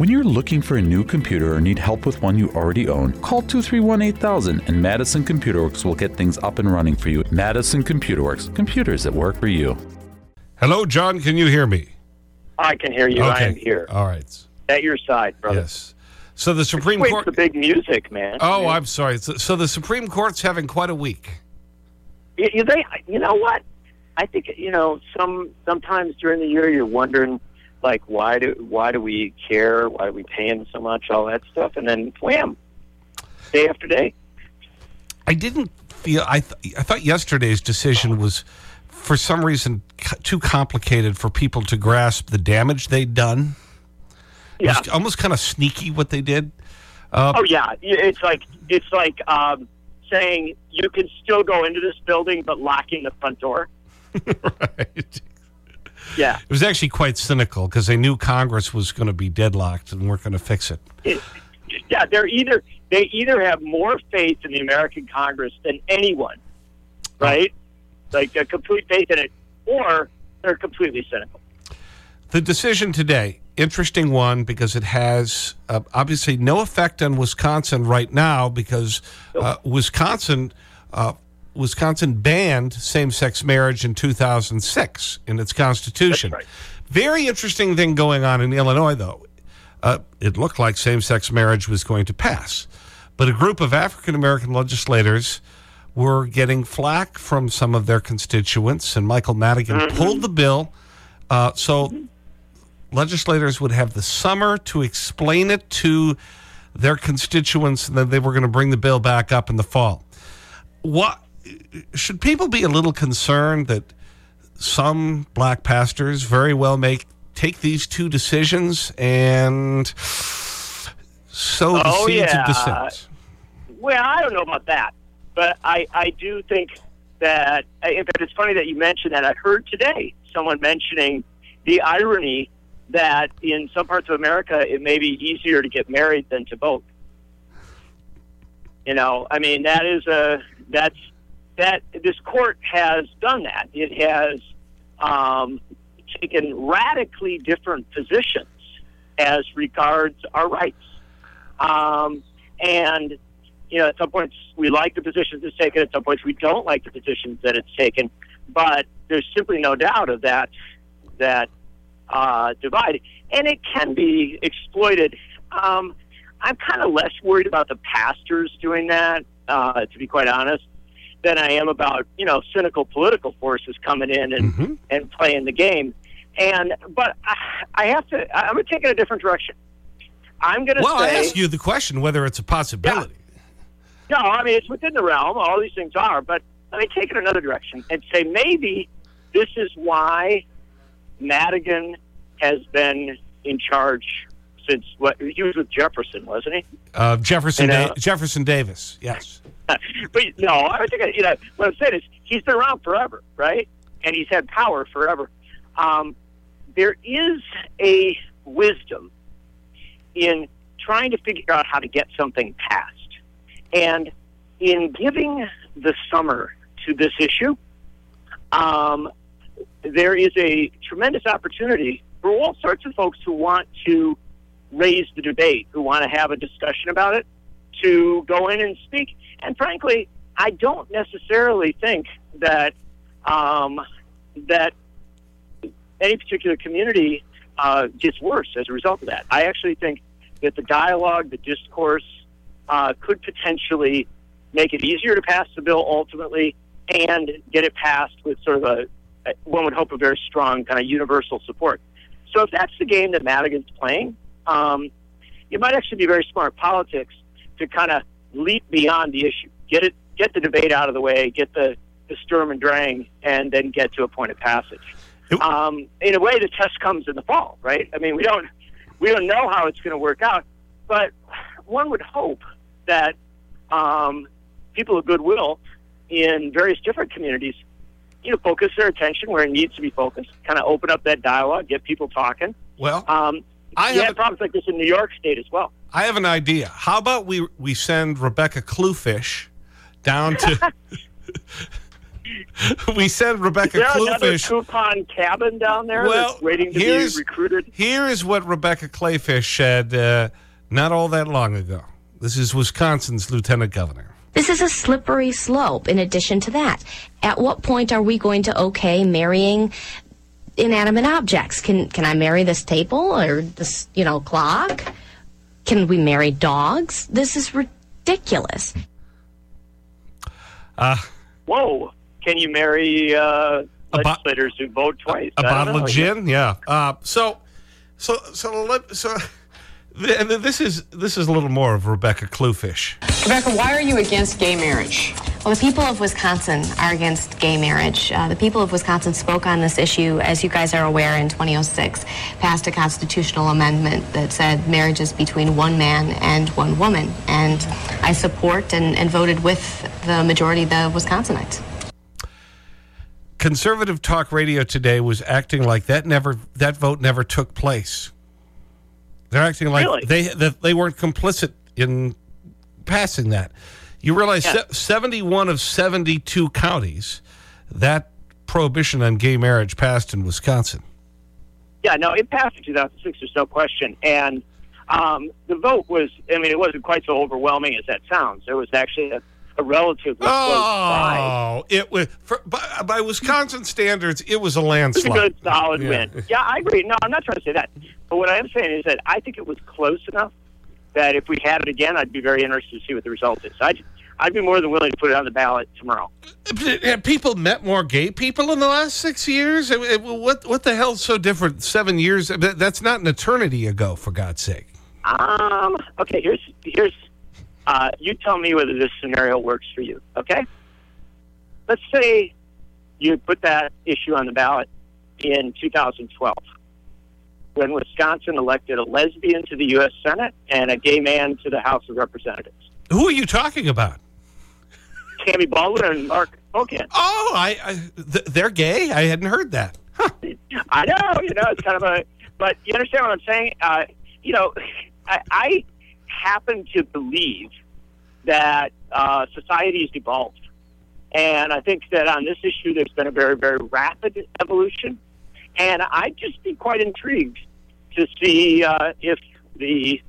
When you're looking for a new computer or need help with one you already own, call 231 8000 and Madison Computer Works will get things up and running for you. Madison Computer Works, computers that work for you. Hello, John. Can you hear me? I can hear you. Okay. I am here. All right. At your side, brother. Yes. So the Supreme Wait Court. the big music, man. Oh, Yeah. I'm sorry. So, so the Supreme Court's having quite a week. You, you, they, you know what? I think you know some. Sometimes during the year, you're wondering, like, why do why do we care? Why are we paying so much? All that stuff, and then wham, day after day. I didn't feel, I, th I thought yesterday's decision was, for some reason, too complicated for people to grasp the damage they'd done. It Yeah. was almost kind of sneaky what they did. Uh, Oh yeah, it's like it's like um, saying you can still go into this building, but locking the front door. right. Yeah. It was actually quite cynical because they knew Congress was going to be deadlocked and weren't going to fix it. it, yeah, they're either they either have more faith in the American Congress than anyone, right? Like a complete faith in it, or they're completely cynical. The decision today, interesting one because it has uh, obviously no effect on Wisconsin right now because uh, Wisconsin, uh, Wisconsin banned same-sex marriage in 2006 in its constitution. Right. Very interesting thing going on in Illinois, though. Uh, it looked like same-sex marriage was going to pass. But a group of African-American legislators were getting flack from some of their constituents, and Michael Madigan pulled the bill. Uh, so legislators would have the summer to explain it to their constituents, and then they were going to bring the bill back up in the fall. What, should people be a little concerned that some black pastors very well may take these two decisions and sow the Oh, seeds yeah. of dissent? Well, I don't know about that, but I I do think that. In fact, it's funny that you mentioned that. I heard today someone mentioning the irony that in some parts of America it may be easier to get married than to vote. You know, I mean that is a that's that this court has done that. It has um, taken radically different positions as regards our rights, um, and you know, at some points we like the positions it's taken. At some points we don't like the positions that it's taken. But there's simply no doubt of that that uh, divide, and it can be exploited. Um, I'm kind of less worried about the pastors doing that, uh, to be quite honest, than I am about you know cynical political forces coming in and Mhm. and playing the game. And but I, I have to. I'm going to take it a different direction. I'm going to Well, I say. asked you the question whether it's a possibility. No, I mean it's within the realm. All these things are, but let me take it another direction and say maybe this is why Madigan has been in charge since what he was with Jefferson, wasn't he? Uh, Jefferson, Da- Jefferson Davis, yes. but no, I think you know what I'm saying is he's been around forever, right? And he's had power forever. Um, there is a wisdom in trying to figure out how to get something passed, and in giving the summer to this issue, um, there is a tremendous opportunity for all sorts of folks who want to raise the debate, who want to have a discussion about it, to go in and speak. And frankly, I don't necessarily think that um, that any particular community uh, gets worse as a result of that. I actually think that the dialogue, the discourse, uh, could potentially make it easier to pass the bill ultimately and get it passed with sort of a, a one would hope a very strong kind of universal support. So if that's the game that Madigan's playing, um, it might actually be very smart politics to kind of leap beyond the issue, get it, get the debate out of the way, get the, the Sturm and Drang, and then get to a point of passage. Um, in a way, the test comes in the fall, right? I mean, we don't we don't know how it's going to work out, but one would hope that um, people of goodwill in various different communities, you know, focus their attention where it needs to be focused, kind of open up that dialogue, get people talking. Well, Um, I have had problems like this in New York State as well. I have an idea. How about we, we send Rebecca Kleefisch down to we said Rebecca Is there another Kleefisch. coupon cabin down there Well, that's waiting to be here's- recruited? Here is what Rebecca Kleefisch said uh, not all that long ago. This is Wisconsin's lieutenant governor. This is a slippery slope in addition to that. At what point are we going to okay marrying inanimate objects? Can can I marry this table or this, you know, clock? Can we marry dogs? This is ridiculous. Uh, Whoa! Can you marry uh, A legislators who vote twice? A I don't bottle know. of gin? Yeah. Uh, so, so, so, let, so, th- and this is, this is a little more of Rebecca Kleefisch. Rebecca, why are you against gay marriage? Well, the people of Wisconsin are against gay marriage. Uh, the people of Wisconsin spoke on this issue, as you guys are aware, in 2006, passed a constitutional amendment that said marriage is between one man and one woman. And I support and, and voted with the majority of the Wisconsinites. Conservative talk radio today was acting like that never, that vote never took place. They're acting like Really? they, that they weren't complicit in passing that. You realize Yeah. 71 of 72 counties, that prohibition on gay marriage passed in Wisconsin. Yeah, no, it passed in 2006. There's no question. And um, the vote was, I mean, it wasn't quite so overwhelming as that sounds. There was actually a, a relatively close. Oh, it was for, by, by Wisconsin standards, it was a landslide. It was a good, solid Yeah. win. Yeah, I agree. No, I'm not trying to say that. But what I am saying is that I think it was close enough that if we had it again, I'd be very interested to see what the result is. I'd, I'd be more than willing to put it on the ballot tomorrow. Have people met more gay people in the last six years? What what the hell's so different? Seven years? That's not an eternity ago, for God's sake. Um. Okay. Here's here's. Uh, you tell me whether this scenario works for you. Okay. Let's say you put that issue on the ballot in 2012, when Wisconsin elected a lesbian to the U.S. Senate and a gay man to the House of Representatives. Who are you talking about? Tammy Baldwin and Mark Pocan. Oh, I, I th they're gay. I hadn't heard that. Huh. I know, you know, it's kind of a, but you understand what I'm saying? Uh, you know, I, I happen to believe that uh, society has evolved. And I think that on this issue, there's been a very, very rapid evolution. And I'd just be quite intrigued to see uh, if the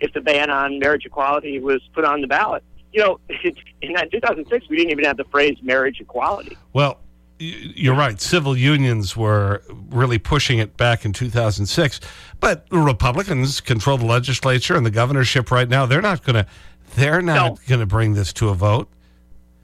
if the ban on marriage equality was put on the ballot. You know, in 2006, we didn't even have the phrase marriage equality. Well, you're right. Civil unions were really pushing it back in 2006. But the Republicans control the legislature and the governorship right now. They're not going to they're not No. going to bring this to a vote.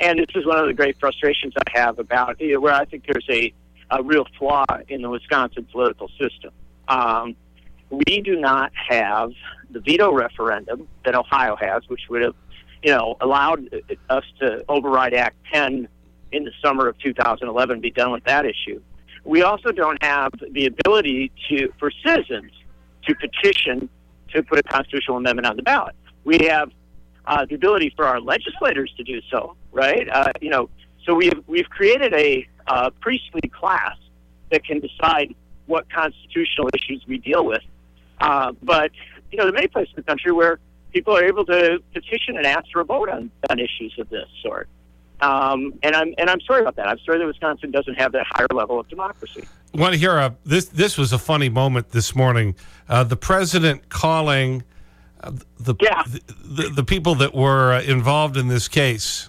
and this is one of the great frustrations I have about you know, where I think there's a, a real flaw in the Wisconsin political system. Um, we do not have the veto referendum that Ohio has, which would have, you know, allowed us to override Act 10 in the summer of 2011, be done with that issue. We also don't have the ability to, for citizens, to petition to put a constitutional amendment on the ballot. We have uh, the ability for our legislators to do so, right? Uh, you know, so we've we've created a uh, priestly class that can decide what constitutional issues we deal with. Uh, but you know, there are many places in the country where people are able to petition and ask for a vote on, on issues of this sort. Um, and I'm and I'm sorry about that. I'm sorry that Wisconsin doesn't have that higher level of democracy. want to hear a, this, this was a funny moment this morning. Uh, the president calling uh, the, Yeah. the, the, the people that were uh, involved in this case.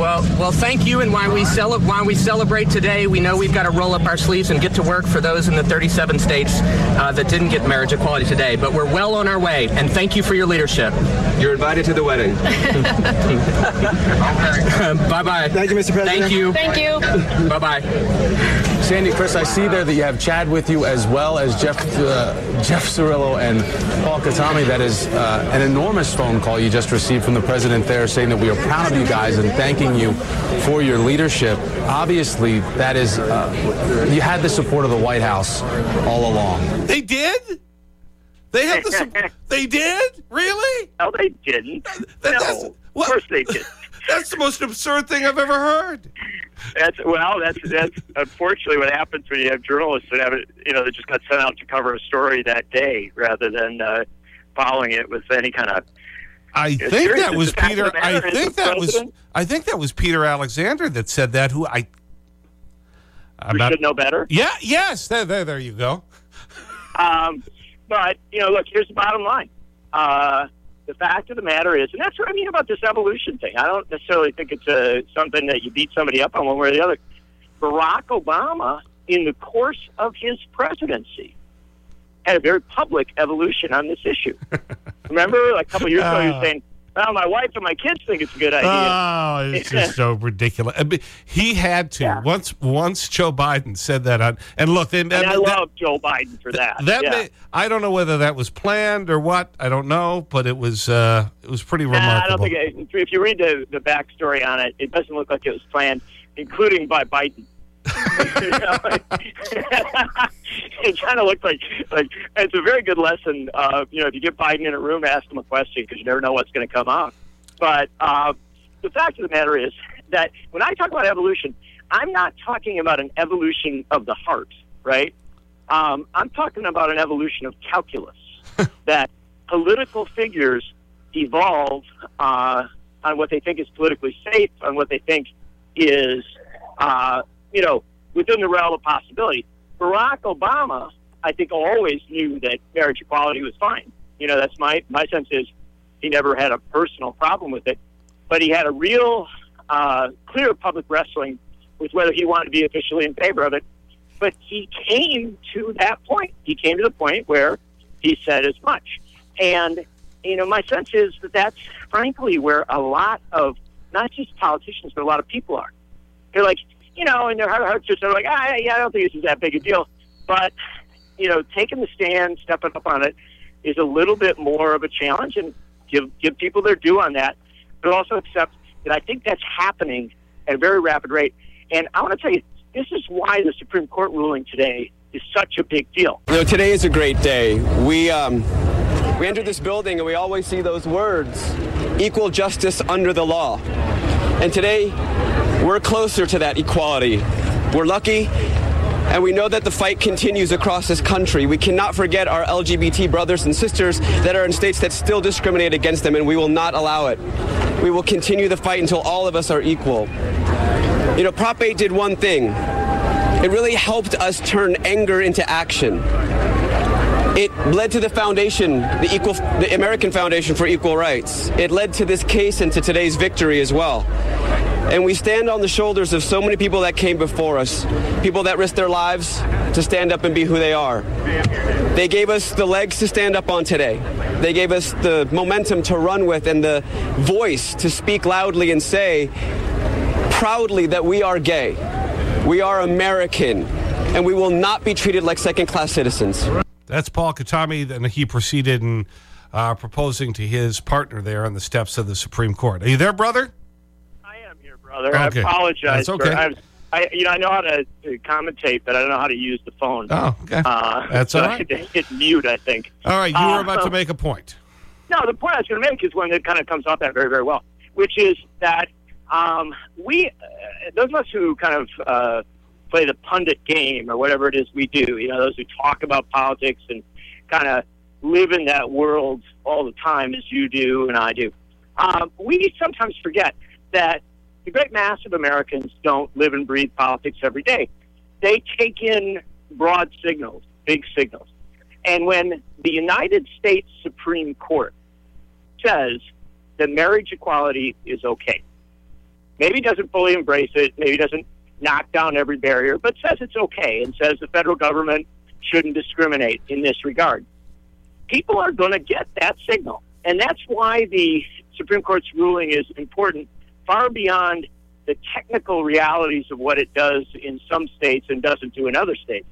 Well, well, thank you. And while we, cele- while we celebrate today, we know we've got to roll up our sleeves and get to work for those in the 37 states uh, that didn't get marriage equality today. But we're well on our way. And thank you for your leadership. You're invited to the wedding. bye bye. Thank you, Mr. President. Thank you. Thank you. Bye bye. Sandy, Kris, I see there that you have Chad with you as well as Jeff uh, Jeff Zarrillo and Paul Katami. That is uh, an enormous phone call you just received from the president there saying that we are proud of you guys and thanking you for your leadership. Obviously, that is, uh, you had the support of the White House all along. They did? They had the. sup- they did? Really? No, they didn't. That- no, that's- of course they did. That's the most absurd thing I've ever heard. That's well, that's that's unfortunately what happens when you have journalists that have it, you know, that just got sent out to cover a story that day rather than uh, following it with any kind of. I think that was the fact of Peter. I think that was. I think that was Peter Alexander that said that. Who I. Not. should know better. Yeah. Yes. There. There. There you go. Um, but you know, look, here's the bottom line. Uh, the fact of the matter is, and that's what I mean about this evolution thing. I don't necessarily think it's a, something that you beat somebody up on one way or the other. Barack Obama, in the course of his presidency, had a very public evolution on this issue. Remember, like a couple of years ago, he was Ah. saying, "Well, my wife and my kids think it's a good idea." Oh, it's just so ridiculous. I mean, he had to Yeah. once. Once Joe Biden said that on, and look, they, and I that, love Joe Biden for that. that yeah. may, I don't know whether that was planned or what. I don't know, but it was. Uh, it was pretty Nah, I don't remarkable. think it, if you read the the backstory on it, it doesn't look like it was planned, including by Biden. It kind of looked like like it's a very good lesson. Uh, you know, if you get Biden in a room, ask him a question because you never know what's going to come out. But uh, the fact of the matter is that when I talk about evolution, I'm not talking about an evolution of the heart, right? Um, I'm talking about an evolution of calculus. that political figures evolve uh, on what they think is politically safe, on what they think is, uh, you know, within the realm of possibility. Barack Obama, I think, always knew that marriage equality was fine. You know, that's my my sense is he never had a personal problem with it, but he had a real uh, clear public wrestling with whether he wanted to be officially in favor of it. But he came to that point. He came to the point where he said as much. And, you know, my sense is that that's frankly where a lot of, not just politicians, but a lot of people are. They're like, you know, in their heart of hearts, just they're like, ah, yeah, I don't think this is that big a deal. But, you know, taking the stand, stepping up on it is a little bit more of a challenge and give, give people their due on that. But also accept that I think that's happening at a very rapid rate. And I want to tell you, this is why the Supreme Court ruling today is such a big deal. You know, today is a great day. We um, we enter this building and we always see those words: equal justice under the law. And today, we're closer to that equality. We're lucky. And we know that the fight continues across this country. We cannot forget our LGBT brothers and sisters that are in states that still discriminate against them, and we will not allow it. We will continue the fight until all of us are equal. You know, Prop 8 did one thing. It really helped us turn anger into action. It led to the foundation, the equal, the American Foundation for Equal Rights. It led to this case and to today's victory as well. And we stand on the shoulders of so many people that came before us, people that risked their lives to stand up and be who they are. They gave us the legs to stand up on today. They gave us the momentum to run with and the voice to speak loudly and say proudly that we are gay. We are American, and we will not be treated like second class citizens. That's Paul Katami. and he proceeded in uh, proposing to his partner there on the steps of the Supreme Court. Are you there, brother? I brother. Okay. I apologize. That's okay. For, I, I, you know, I know how to, to commentate, but I don't know how to use the phone. Oh, okay. Uh, That's so all I had to hit mute, I think. All right, you were Uh, about to make a point. No, the point I was going to make is one that kind of comes off that very, very well, which is that um, we, uh, those of us who kind of uh, play the pundit game or whatever it is we do, you know, those who talk about politics and kind of live in that world all the time as you do and I do, um, we sometimes forget that the great mass of Americans don't live and breathe politics every day. They take in broad signals, big signals. And when the United States Supreme Court says that marriage equality is okay, maybe doesn't fully embrace it, maybe doesn't knock down every barrier, but says it's okay and says the federal government shouldn't discriminate in this regard, people are going to get that signal. And that's why the Supreme Court's ruling is important far beyond the technical realities of what it does in some states and doesn't do in other states.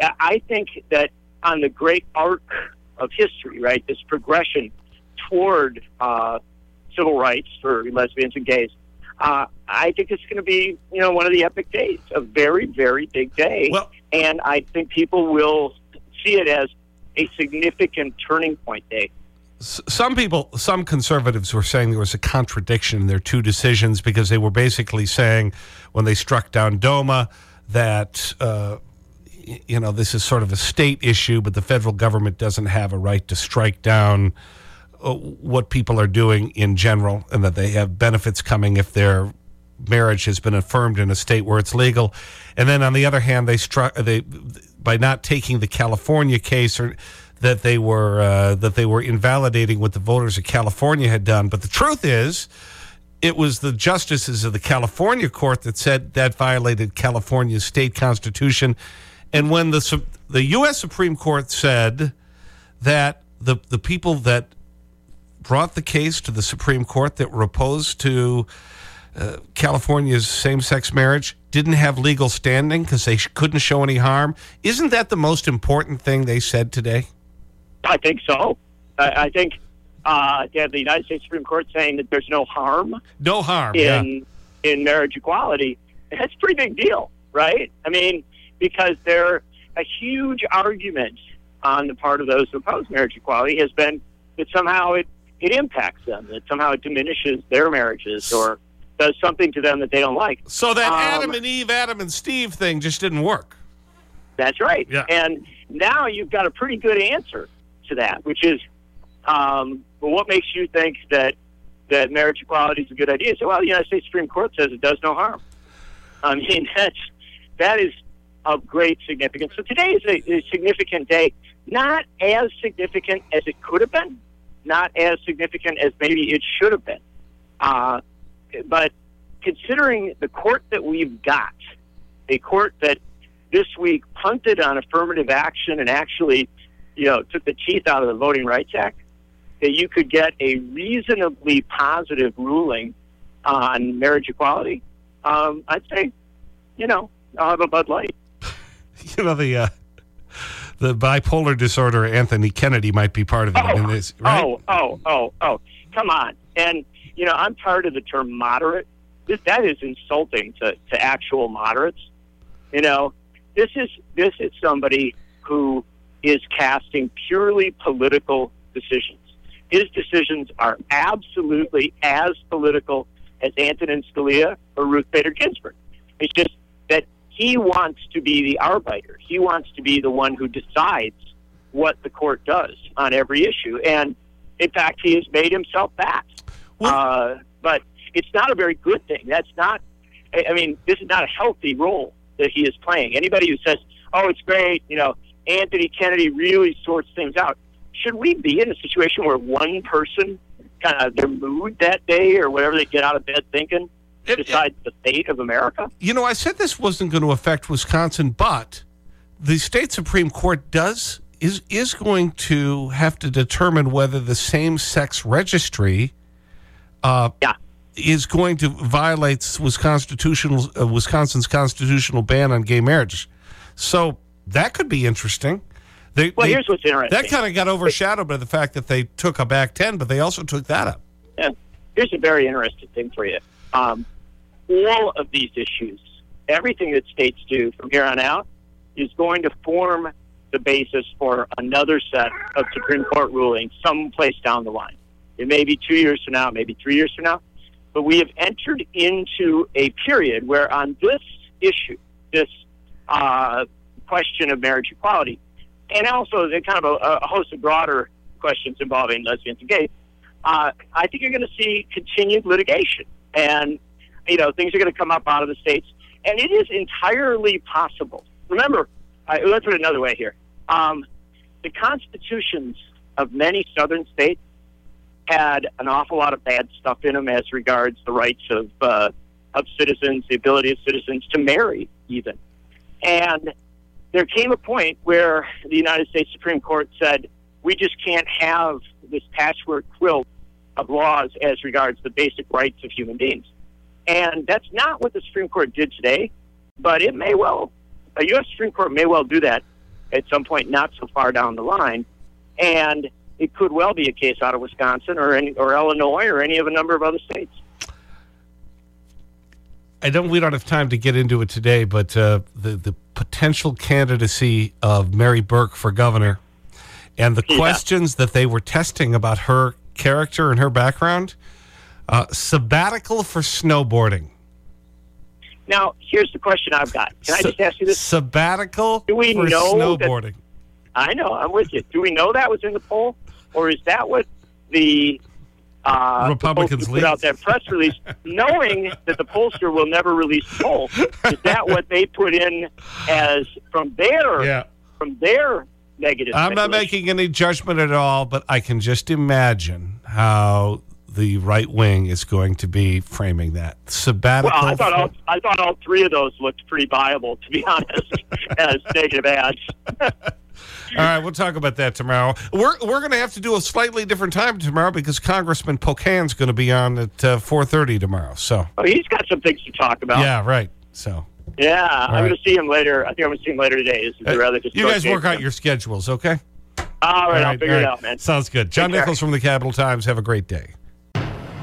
I- think that on the great arc of history, right, this progression toward uh, civil rights for lesbians and gays, uh, I think it's going to be, you know, one of the epic days, a very, very big day. Well- and I think people will see it as a significant turning point day. Some people, some conservatives were saying there was a contradiction in their two decisions because they were basically saying when they struck down DOMA that, uh, you know, this is sort of a state issue, but the federal government doesn't have a right to strike down uh, what people are doing in general and that they have benefits coming if their marriage has been affirmed in a state where it's legal. And then on the other hand, they struck, they, by not taking the California case or that they were, uh, that they were invalidating what the voters of California had done. But the truth is, it was the justices of the California court that said that violated California's state constitution. And when the, the U.S. Supreme Court said that the, the people that brought the case to the Supreme Court that were opposed to uh, California's same-sex marriage didn't have legal standing because they couldn't show any harm. Isn't that the most important thing they said today? I think so. I, I think uh, to have the United States Supreme Court saying that there's no harm No harm. yeah. in in marriage equality, that's a pretty big deal, right? I mean, because there a huge argument on the part of those who oppose marriage equality has been that somehow it it impacts them, that somehow it diminishes their marriages or does something to them that they don't like. So that Um, Adam and Eve, Adam and Steve thing just didn't work. That's right. Yeah. And now you've got a pretty good answer to that, which is, um, well, what makes you think that that marriage equality is a good idea? So, well, the United States Supreme Court says it does no harm. I mean, that's that is of great significance. So today is a, a significant day, not as significant as it could have been, not as significant as maybe it should have been. Uh, but considering the court that we've got, a court that this week punted on affirmative action and actually, you know, took the teeth out of the Voting Rights Act, that you could get a reasonably positive ruling on marriage equality, um, I'd say, you know, I'll have a Bud Light. You know, the, uh, the bipolar disorder Anthony Kennedy might be part of it in this, right? Oh, oh, oh, oh. Come on. And, you know, I'm tired of the term moderate. This, that is insulting to, to actual moderates. You know, this is, this is somebody who is casting purely political decisions. His decisions are absolutely as political as Antonin Scalia or Ruth Bader Ginsburg. It's just that he wants to be the arbiter. He wants to be the one who decides what the court does on every issue. And in fact, he has made himself that. Uh, but it's not a very good thing. That's not, I I mean, this is not a healthy role that he is playing. Anybody who says, oh, it's great, you know, Anthony Kennedy really sorts things out. Should we be in a situation where one person, kind of their mood that day or whatever they get out of bed thinking, decides the fate of America? You know, I said this wasn't going to affect Wisconsin, but the state Supreme Court does is is going to have to determine whether the same sex registry uh, yeah. is going to violate Wisconstitutional, uh, Wisconsin's constitutional ban on gay marriage. So that could be interesting. They, Well, they- here's what's interesting. That kind of got overshadowed by the fact that they took up Act 10, but they also took that up. Yeah. Here's a very interesting thing for you. Um, all of these issues, everything that states do from here on out, is going to form the basis for another set of Supreme Court rulings someplace down the line. It may be two years from now, maybe three years from now, but we have entered into a period where on this issue, this uh, question of marriage equality, and also the kind of a, a host of broader questions involving lesbians and gays, uh, I think you're going to see continued litigation, and you know things are going to come up out of the states, and it is entirely possible. Remember, I, let's put it another way here: um, the constitutions of many southern states had an awful lot of bad stuff in them as regards the rights of uh, of citizens, the ability of citizens to marry, even. And there came a point where the United States Supreme Court said, we just can't have this patchwork quilt of laws as regards the basic rights of human beings. And that's not what the Supreme Court did today, but it may well, a U.S. Supreme Court may well do that at some point not so far down the line. And it could well be a case out of Wisconsin or, any, or Illinois or any of a number of other states. I don't, we don't have time to get into it today, but uh, the, the potential candidacy of Mary Burke for governor and the questions that they were testing about her character and her background, uh, sabbatical for snowboarding. Now, here's the question I've got. Can I just ask you this? Sabbatical Do we for know that- snowboarding. I know, I'm with you. Do we know that was in the poll, or is that what the uh, Republicans put out that press release, knowing that the pollster will never release the poll? Is that what they put in as from their Yeah. from their negative? I'm not making any judgment at all, but I can just imagine how the right wing is going to be framing that. Sabbatical. Well, I thought all, I thought all three of those looked pretty viable, to be honest, as negative ads. All right, we'll talk about that tomorrow. We're, we're going to have to do a slightly different time tomorrow because Congressman Pocan's going to be on at uh, 4.30 tomorrow. So, Oh, he's got some things to talk about. yeah, right. So, Yeah, I'm right. going to see him later. I think I'm going to see him later today. This is uh, rather just you guys work out your schedules, okay? All right, I'll figure all it out, man. Sounds good. John. Nichols from the Capital Times. Have a great day.